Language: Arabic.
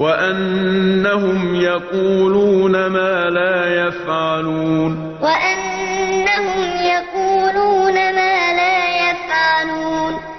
وَأَنَّهُمْ يَقُولُونَ مَا لَا يَفْعَلُونَ وأن